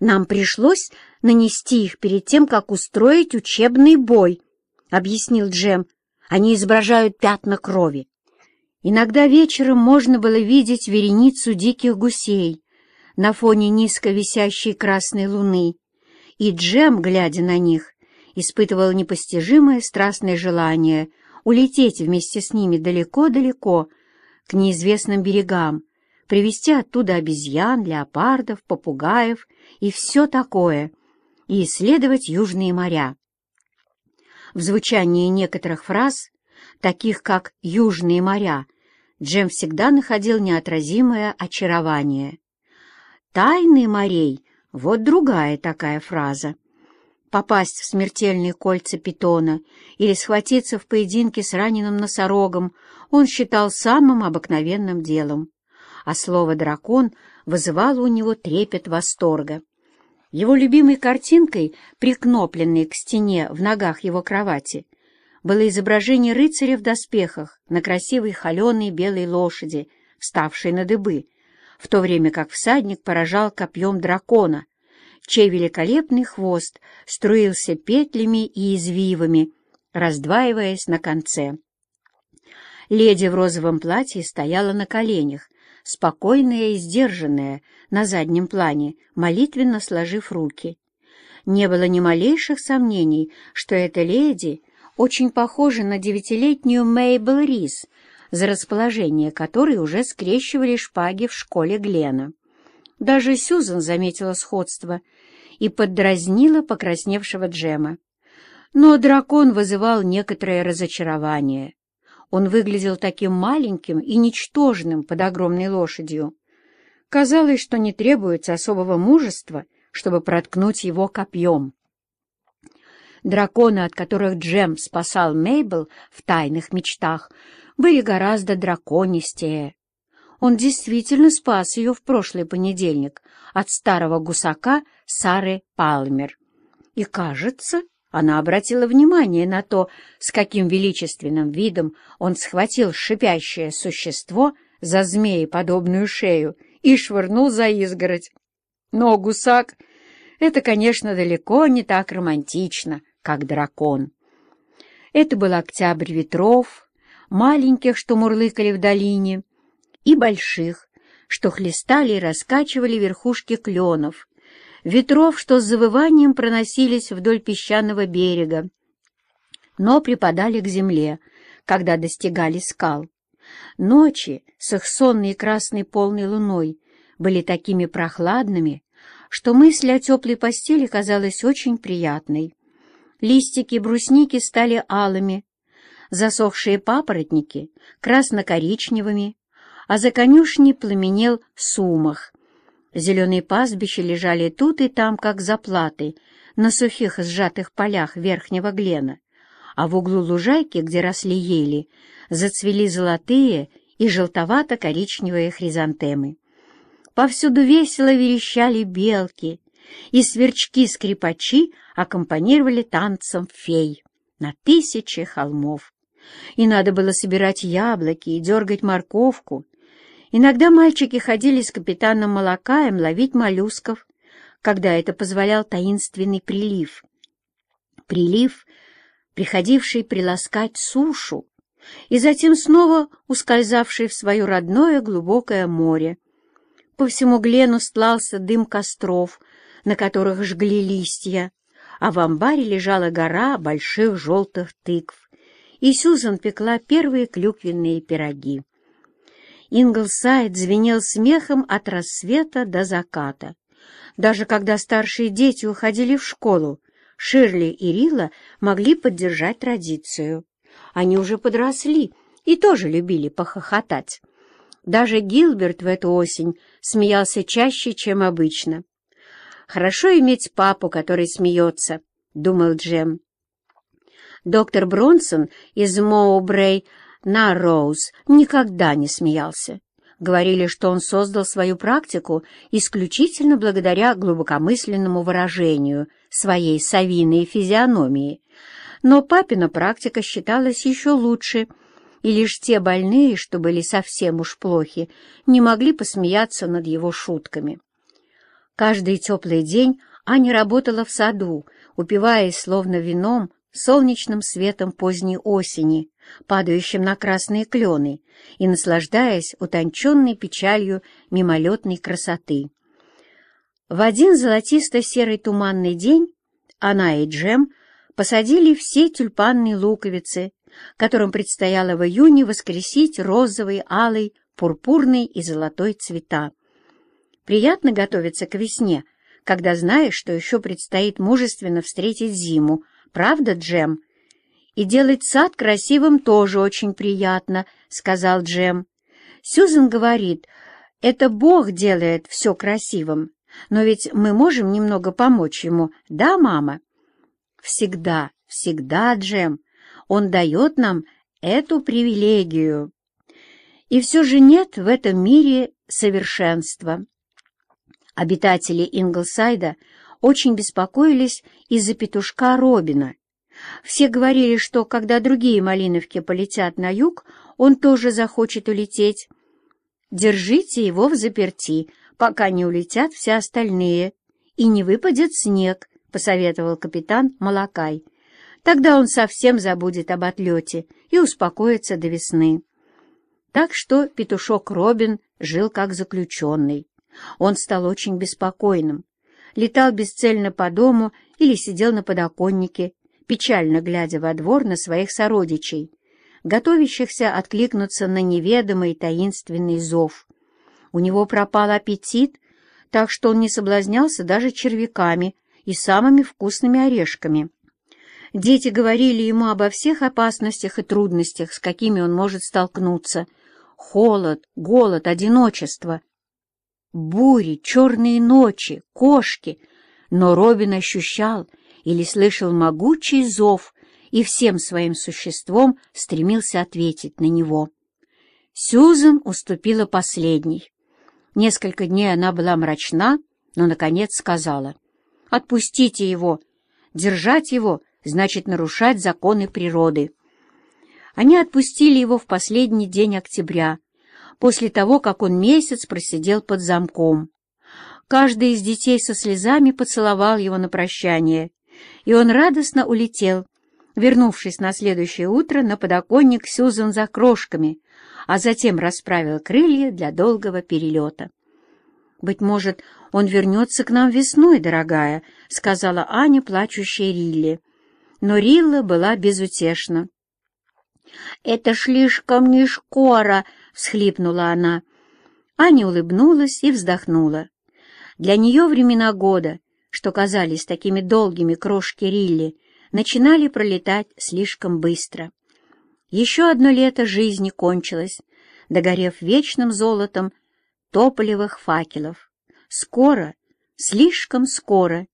Нам пришлось нанести их перед тем, как устроить учебный бой, — объяснил Джем. Они изображают пятна крови. Иногда вечером можно было видеть вереницу диких гусей на фоне низко висящей красной луны, и Джем, глядя на них, испытывал непостижимое страстное желание улететь вместе с ними далеко-далеко, к неизвестным берегам, привезти оттуда обезьян, леопардов, попугаев и все такое, и исследовать южные моря. В звучании некоторых фраз, таких как «южные моря», Джем всегда находил неотразимое очарование. «Тайны морей» — вот другая такая фраза. Попасть в смертельные кольца питона или схватиться в поединке с раненым носорогом он считал самым обыкновенным делом а слово «дракон» вызывало у него трепет восторга. Его любимой картинкой, прикнопленной к стене в ногах его кровати, было изображение рыцаря в доспехах на красивой холеной белой лошади, вставшей на дыбы, в то время как всадник поражал копьем дракона, чей великолепный хвост струился петлями и извивами, раздваиваясь на конце. Леди в розовом платье стояла на коленях, спокойная и сдержанная, на заднем плане, молитвенно сложив руки. Не было ни малейших сомнений, что эта леди очень похожа на девятилетнюю Мейбл Рис, за расположение которой уже скрещивали шпаги в школе Глена. Даже Сюзан заметила сходство и поддразнила покрасневшего Джема. Но дракон вызывал некоторое разочарование. Он выглядел таким маленьким и ничтожным под огромной лошадью. Казалось, что не требуется особого мужества, чтобы проткнуть его копьем. Драконы, от которых Джем спасал Мейбл в тайных мечтах, были гораздо драконистее. Он действительно спас ее в прошлый понедельник от старого гусака Сары Палмер. И, кажется, она обратила внимание на то, с каким величественным видом он схватил шипящее существо за змееподобную шею и швырнул за изгородь. Но гусак — это, конечно, далеко не так романтично, как дракон. Это был октябрь ветров, маленьких, что мурлыкали в долине, и больших, что хлестали и раскачивали верхушки кленов, ветров, что с завыванием проносились вдоль песчаного берега, но припадали к земле, когда достигали скал. Ночи с их сонной красной полной луной были такими прохладными, что мысль о теплой постели казалась очень приятной. Листики брусники стали алыми, засохшие папоротники — красно-коричневыми, а за конюшней пламенел сумах, Зеленые пастбища лежали тут и там, как заплаты, на сухих сжатых полях верхнего глена, а в углу лужайки, где росли ели, зацвели золотые и желтовато-коричневые хризантемы. Повсюду весело верещали белки, и сверчки-скрипачи аккомпанировали танцам фей на тысячи холмов. И надо было собирать яблоки и дергать морковку, Иногда мальчики ходили с капитаном Малакаем ловить моллюсков, когда это позволял таинственный прилив. Прилив, приходивший приласкать сушу, и затем снова ускользавший в свое родное глубокое море. По всему Глену стлался дым костров, на которых жгли листья, а в амбаре лежала гора больших желтых тыкв, и Сюзан пекла первые клюквенные пироги. Инглсайд звенел смехом от рассвета до заката. Даже когда старшие дети уходили в школу, Ширли и Рила могли поддержать традицию. Они уже подросли и тоже любили похохотать. Даже Гилберт в эту осень смеялся чаще, чем обычно. «Хорошо иметь папу, который смеется», — думал Джем. Доктор Бронсон из Моубрей на Роуз никогда не смеялся. Говорили, что он создал свою практику исключительно благодаря глубокомысленному выражению своей совиной физиономии. Но папина практика считалась еще лучше, и лишь те больные, что были совсем уж плохи, не могли посмеяться над его шутками. Каждый теплый день Аня работала в саду, упиваясь словно вином солнечным светом поздней осени, падающим на красные клены, и наслаждаясь утонченной печалью мимолетной красоты. В один золотисто-серый туманный день она и Джем посадили все тюльпанные луковицы, которым предстояло в июне воскресить розовый, алый, пурпурный и золотой цвета. Приятно готовиться к весне, когда знаешь, что еще предстоит мужественно встретить зиму, правда, Джем? И делать сад красивым тоже очень приятно, — сказал Джем. Сьюзен говорит, это Бог делает все красивым, но ведь мы можем немного помочь ему, да, мама? Всегда, всегда, Джем. Он дает нам эту привилегию. И все же нет в этом мире совершенства. Обитатели Инглсайда очень беспокоились из-за петушка Робина. Все говорили, что когда другие малиновки полетят на юг, он тоже захочет улететь. Держите его в заперти, пока не улетят все остальные, и не выпадет снег, — посоветовал капитан Малакай. Тогда он совсем забудет об отлете и успокоится до весны. Так что петушок Робин жил как заключенный. Он стал очень беспокойным, летал бесцельно по дому или сидел на подоконнике, печально глядя во двор на своих сородичей, готовящихся откликнуться на неведомый таинственный зов. У него пропал аппетит, так что он не соблазнялся даже червяками и самыми вкусными орешками. Дети говорили ему обо всех опасностях и трудностях, с какими он может столкнуться. Холод, голод, одиночество — бури, черные ночи, кошки, но Робин ощущал или слышал могучий зов и всем своим существом стремился ответить на него. Сьюзен уступила последней. Несколько дней она была мрачна, но, наконец, сказала, «Отпустите его! Держать его значит нарушать законы природы». Они отпустили его в последний день октября, после того, как он месяц просидел под замком. Каждый из детей со слезами поцеловал его на прощание, и он радостно улетел, вернувшись на следующее утро на подоконник Сюзан за крошками, а затем расправил крылья для долгого перелета. «Быть может, он вернется к нам весной, дорогая», — сказала Аня, плачущая Рилли. Но Рилла была безутешна. «Это слишком не скоро», всхлипнула она. Аня улыбнулась и вздохнула. Для нее времена года, что казались такими долгими крошки Рилли, начинали пролетать слишком быстро. Еще одно лето жизни кончилось, догорев вечным золотом тополевых факелов. Скоро, слишком скоро